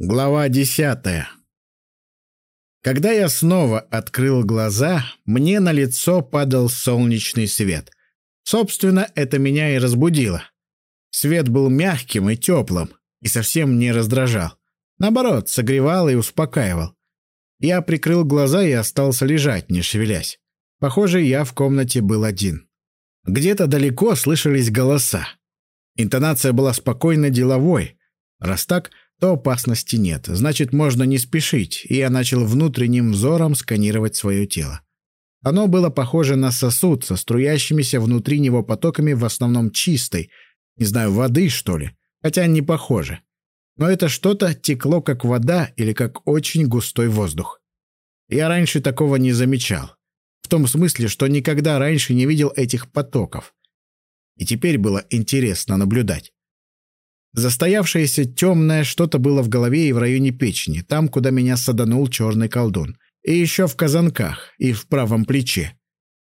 Глава десятая. Когда я снова открыл глаза, мне на лицо падал солнечный свет. Собственно, это меня и разбудило. Свет был мягким и теплым, и совсем не раздражал. Наоборот, согревал и успокаивал. Я прикрыл глаза и остался лежать, не шевелясь. Похоже, я в комнате был один. Где-то далеко слышались голоса. Интонация была спокойно деловой. Раз так, то опасности нет. Значит, можно не спешить, и я начал внутренним взором сканировать свое тело. Оно было похоже на сосуд со струящимися внутри него потоками в основном чистой, не знаю, воды, что ли, хотя не похоже. Но это что-то текло как вода или как очень густой воздух. Я раньше такого не замечал. В том смысле, что никогда раньше не видел этих потоков. И теперь было интересно наблюдать. Застоявшееся темное что-то было в голове и в районе печени, там, куда меня саданул черный колдун. И еще в казанках, и в правом плече.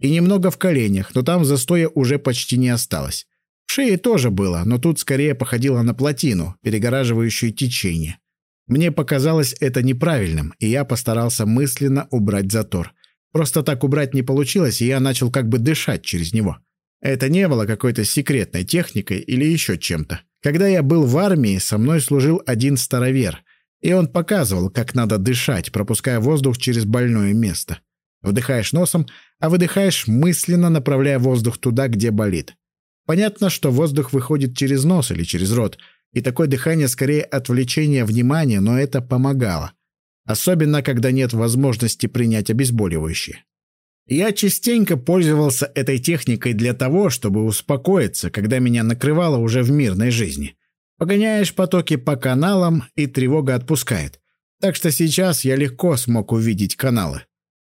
И немного в коленях, но там застоя уже почти не осталось. В шее тоже было, но тут скорее походило на плотину, перегораживающую течение. Мне показалось это неправильным, и я постарался мысленно убрать затор. Просто так убрать не получилось, и я начал как бы дышать через него. Это не было какой-то секретной техникой или еще чем-то. Когда я был в армии, со мной служил один старовер, и он показывал, как надо дышать, пропуская воздух через больное место. Вдыхаешь носом, а выдыхаешь мысленно, направляя воздух туда, где болит. Понятно, что воздух выходит через нос или через рот, и такое дыхание скорее отвлечение внимания, но это помогало. Особенно, когда нет возможности принять обезболивающее. Я частенько пользовался этой техникой для того, чтобы успокоиться, когда меня накрывало уже в мирной жизни. Погоняешь потоки по каналам, и тревога отпускает. Так что сейчас я легко смог увидеть каналы.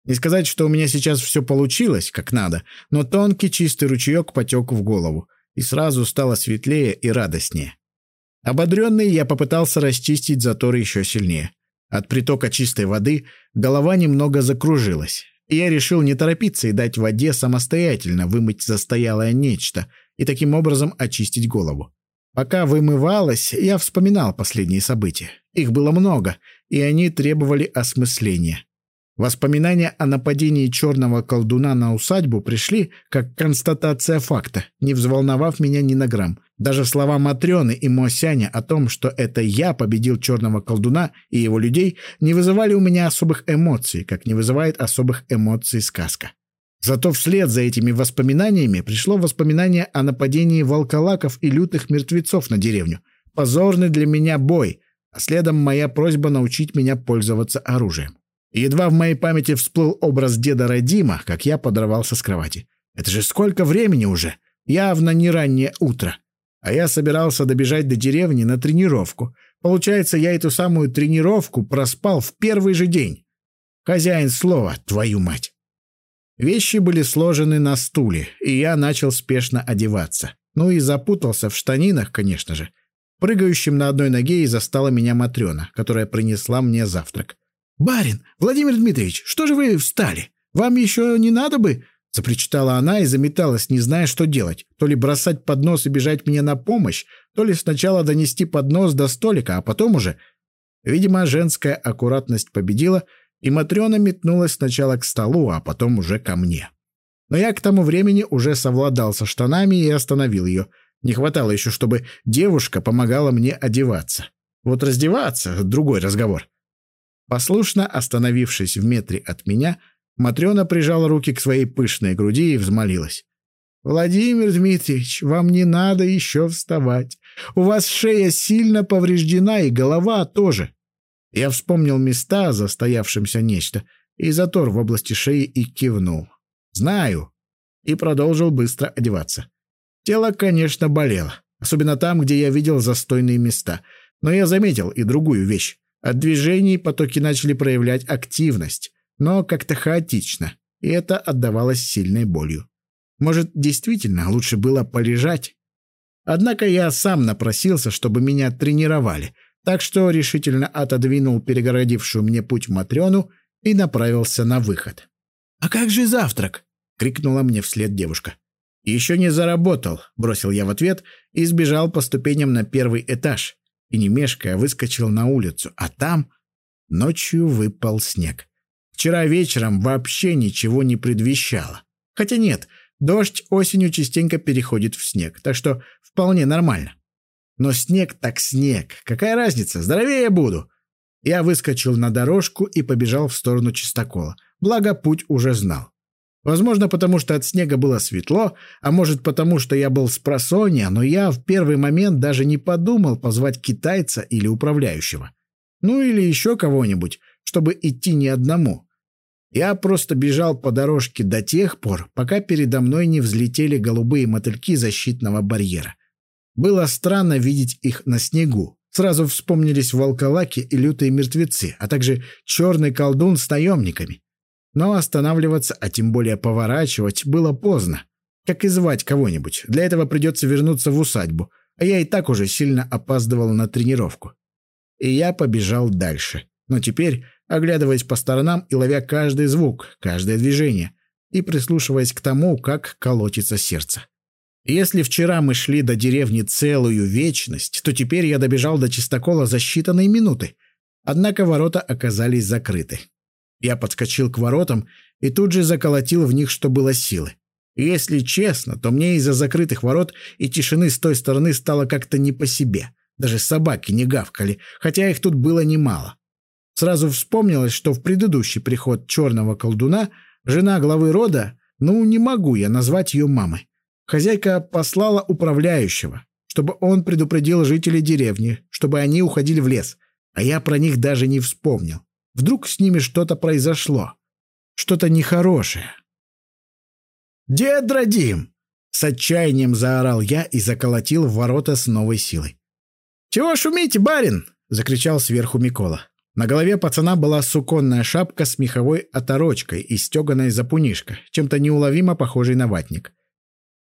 Не сказать, что у меня сейчас все получилось, как надо, но тонкий чистый ручеек потек в голову, и сразу стало светлее и радостнее. Ободренный я попытался расчистить затор еще сильнее. От притока чистой воды голова немного закружилась я решил не торопиться и дать воде самостоятельно вымыть застоялое нечто и таким образом очистить голову. Пока вымывалась, я вспоминал последние события. Их было много, и они требовали осмысления. Воспоминания о нападении черного колдуна на усадьбу пришли как констатация факта, не взволновав меня ни на грамм. Даже слова Матрёны и Мосяня о том, что это я победил черного колдуна и его людей, не вызывали у меня особых эмоций, как не вызывает особых эмоций сказка. Зато вслед за этими воспоминаниями пришло воспоминание о нападении волколаков и лютых мертвецов на деревню. Позорный для меня бой, а следом моя просьба научить меня пользоваться оружием. Едва в моей памяти всплыл образ деда Радима, как я подорвался с кровати. Это же сколько времени уже? Явно не раннее утро. А я собирался добежать до деревни на тренировку. Получается, я эту самую тренировку проспал в первый же день. Хозяин слова, твою мать. Вещи были сложены на стуле, и я начал спешно одеваться. Ну и запутался в штанинах, конечно же. Прыгающим на одной ноге и застала меня Матрена, которая принесла мне завтрак. «Барин, Владимир Дмитриевич, что же вы встали? Вам еще не надо бы?» Запричитала она и заметалась, не зная, что делать. То ли бросать поднос и бежать мне на помощь, то ли сначала донести поднос до столика, а потом уже... Видимо, женская аккуратность победила, и Матрена метнулась сначала к столу, а потом уже ко мне. Но я к тому времени уже совладал со штанами и остановил ее. Не хватало еще, чтобы девушка помогала мне одеваться. Вот раздеваться — другой разговор. Послушно остановившись в метре от меня, Матрена прижала руки к своей пышной груди и взмолилась. «Владимир Дмитриевич, вам не надо еще вставать. У вас шея сильно повреждена и голова тоже». Я вспомнил места, застоявшимся нечто, и затор в области шеи и кивнул. «Знаю». И продолжил быстро одеваться. Тело, конечно, болело, особенно там, где я видел застойные места, но я заметил и другую вещь. От движений потоки начали проявлять активность, но как-то хаотично, и это отдавалось сильной болью. Может, действительно лучше было полежать? Однако я сам напросился, чтобы меня тренировали, так что решительно отодвинул перегородившую мне путь Матрёну и направился на выход. «А как же завтрак?» — крикнула мне вслед девушка. «Еще не заработал», — бросил я в ответ и сбежал по ступеням на первый этаж. и, не мешкая, выскочил на улицу, а там ночью выпал снег. Вчера вечером вообще ничего не предвещало. Хотя нет, дождь осенью частенько переходит в снег, так что вполне нормально. Но снег так снег, какая разница, здоровее буду. Я выскочил на дорожку и побежал в сторону чистокола, благо путь уже знал. Возможно, потому что от снега было светло, а может потому, что я был с просонья, но я в первый момент даже не подумал позвать китайца или управляющего. Ну или еще кого-нибудь, чтобы идти не одному. Я просто бежал по дорожке до тех пор, пока передо мной не взлетели голубые мотыльки защитного барьера. Было странно видеть их на снегу. Сразу вспомнились волколаки и лютые мертвецы, а также черный колдун с наемниками. Но останавливаться, а тем более поворачивать, было поздно. Как и звать кого-нибудь. Для этого придется вернуться в усадьбу. А я и так уже сильно опаздывал на тренировку. И я побежал дальше. Но теперь, оглядываясь по сторонам и ловя каждый звук, каждое движение, и прислушиваясь к тому, как колотится сердце. Если вчера мы шли до деревни целую вечность, то теперь я добежал до чистокола за считанные минуты. Однако ворота оказались закрыты. Я подскочил к воротам и тут же заколотил в них, что было силы. Если честно, то мне из-за закрытых ворот и тишины с той стороны стало как-то не по себе. Даже собаки не гавкали, хотя их тут было немало. Сразу вспомнилось, что в предыдущий приход черного колдуна жена главы рода, ну, не могу я назвать ее мамой. Хозяйка послала управляющего, чтобы он предупредил жителей деревни, чтобы они уходили в лес, а я про них даже не вспомнил. Вдруг с ними что-то произошло. Что-то нехорошее. «Дед Радим!» — с отчаянием заорал я и заколотил ворота с новой силой. «Чего шумите, барин?» — закричал сверху Микола. На голове пацана была суконная шапка с меховой оторочкой и стеганая запунишка, чем-то неуловимо похожий на ватник.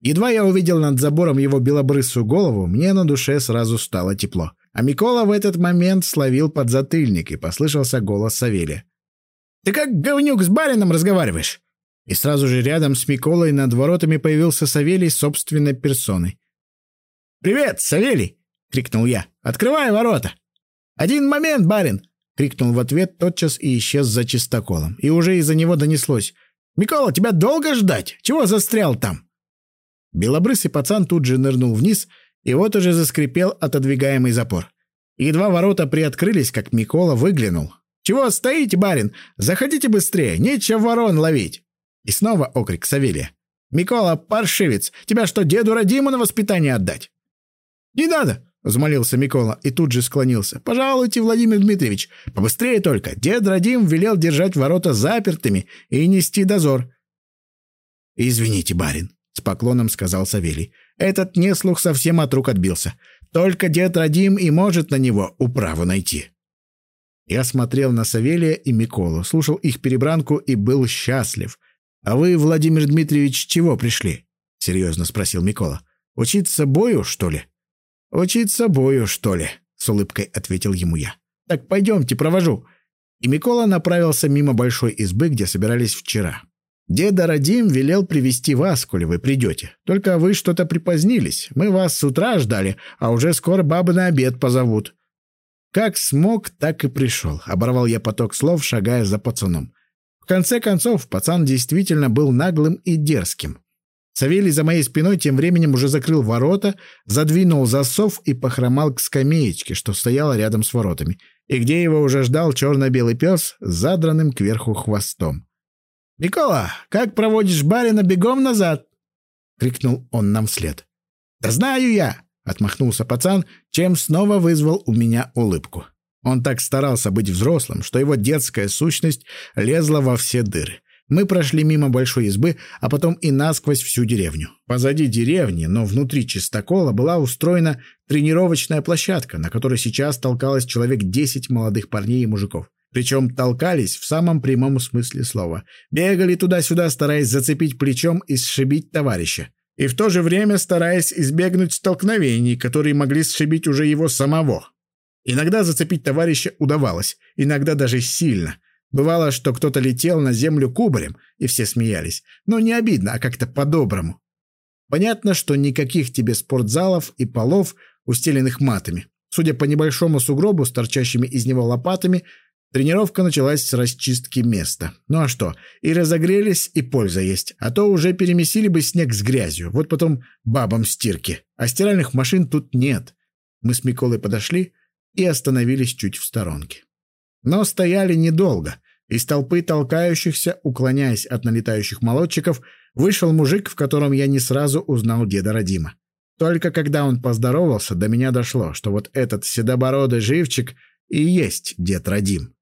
Едва я увидел над забором его белобрысую голову, мне на душе сразу стало тепло. А Микола в этот момент словил подзатыльник, и послышался голос Савелия. «Ты как говнюк с барином разговариваешь?» И сразу же рядом с Миколой над воротами появился Савелий собственной персоной. «Привет, Савелий!» — крикнул я. «Открывай ворота!» «Один момент, барин!» — крикнул в ответ тотчас и исчез за чистоколом. И уже из-за него донеслось. «Микола, тебя долго ждать? Чего застрял там?» Белобрысый пацан тут же нырнул вниз — и вот уже заскрипел отодвигаемый запор. Едва ворота приоткрылись, как Микола выглянул. «Чего стоите, барин? Заходите быстрее, нечего ворон ловить!» И снова окрик Савелия. «Микола, паршивец, тебя что, деду Радиму на воспитание отдать?» «Не надо!» — взмолился Микола и тут же склонился. «Пожалуйте, Владимир Дмитриевич, побыстрее только. Дед Радим велел держать ворота запертыми и нести дозор». «Извините, барин», — с поклоном сказал Савелий. Этот неслух совсем от рук отбился. Только дед Радим и может на него управу найти. Я смотрел на Савелия и Миколу, слушал их перебранку и был счастлив. «А вы, Владимир Дмитриевич, чего пришли?» — серьезно спросил Микола. «Учиться бою, что ли?» «Учиться бою, что ли?» — с улыбкой ответил ему я. «Так пойдемте, провожу». И Микола направился мимо большой избы, где собирались вчера. Деда Радим велел привести вас, коли вы придете. Только вы что-то припозднились. Мы вас с утра ждали, а уже скоро бабы на обед позовут». Как смог, так и пришел. Оборвал я поток слов, шагая за пацаном. В конце концов, пацан действительно был наглым и дерзким. Савелий за моей спиной тем временем уже закрыл ворота, задвинул засов и похромал к скамеечке, что стояла рядом с воротами, и где его уже ждал черно-белый пес с задранным кверху хвостом. «Микола, как проводишь барина бегом назад?» — крикнул он нам вслед. «Да знаю я!» — отмахнулся пацан, чем снова вызвал у меня улыбку. Он так старался быть взрослым, что его детская сущность лезла во все дыры. Мы прошли мимо большой избы, а потом и насквозь всю деревню. Позади деревни, но внутри чистокола, была устроена тренировочная площадка, на которой сейчас толкалось человек десять молодых парней и мужиков. Причем толкались в самом прямом смысле слова. Бегали туда-сюда, стараясь зацепить плечом и сшибить товарища. И в то же время стараясь избегнуть столкновений, которые могли сшибить уже его самого. Иногда зацепить товарища удавалось, иногда даже сильно. Бывало, что кто-то летел на землю кубарем, и все смеялись. Но не обидно, а как-то по-доброму. Понятно, что никаких тебе спортзалов и полов, устеленных матами. Судя по небольшому сугробу с торчащими из него лопатами, тренировка началась с расчистки места. Ну а что, и разогрелись, и польза есть. А то уже перемесили бы снег с грязью. Вот потом бабам стирки. А стиральных машин тут нет. Мы с Миколой подошли и остановились чуть в сторонке. Но стояли недолго. Из толпы толкающихся, уклоняясь от налетающих молодчиков, вышел мужик, в котором я не сразу узнал деда Родима. Только когда он поздоровался, до меня дошло, что вот этот седобородый живчик и есть дед Радим.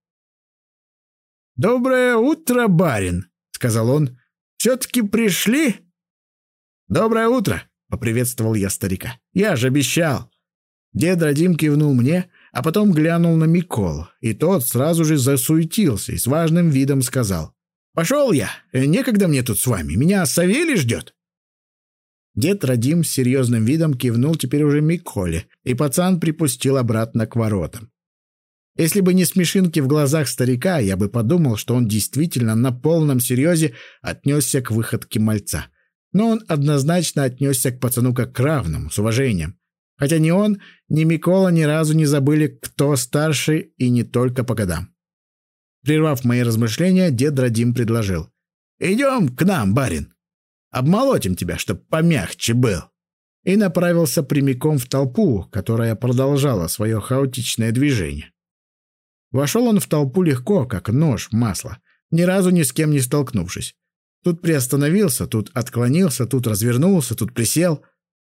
«Доброе утро, барин!» — сказал он. «Все-таки пришли?» «Доброе утро!» — поприветствовал я старика. «Я же обещал!» Дед Радим кивнул мне, а потом глянул на Миколу, и тот сразу же засуетился и с важным видом сказал. «Пошел я! Некогда мне тут с вами. Меня Савелий ждет!» Дед Радим с серьезным видом кивнул теперь уже Миколе, и пацан припустил обратно к воротам. Если бы не смешинки в глазах старика, я бы подумал, что он действительно на полном серьезе отнесся к выходке мальца. Но он однозначно отнесся к пацану как к равному, с уважением. Хотя ни он, ни Микола ни разу не забыли, кто старше и не только по годам. Прервав мои размышления, дед Радим предложил. «Идем к нам, барин. Обмолотим тебя, чтоб помягче был». И направился прямиком в толпу, которая продолжала свое хаотичное движение. Вошел он в толпу легко, как нож в масло, ни разу ни с кем не столкнувшись. Тут приостановился, тут отклонился, тут развернулся, тут присел.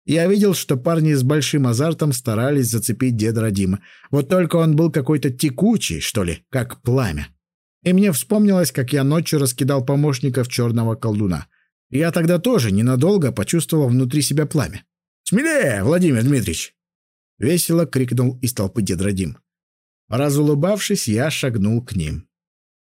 Я видел, что парни с большим азартом старались зацепить деда Родима. Вот только он был какой-то текучий, что ли, как пламя. И мне вспомнилось, как я ночью раскидал помощников черного колдуна. Я тогда тоже ненадолго почувствовал внутри себя пламя. «Смелее, Владимир Дмитриевич!» Весело крикнул из толпы дед Радим. Разулыбавшись, я шагнул к ним.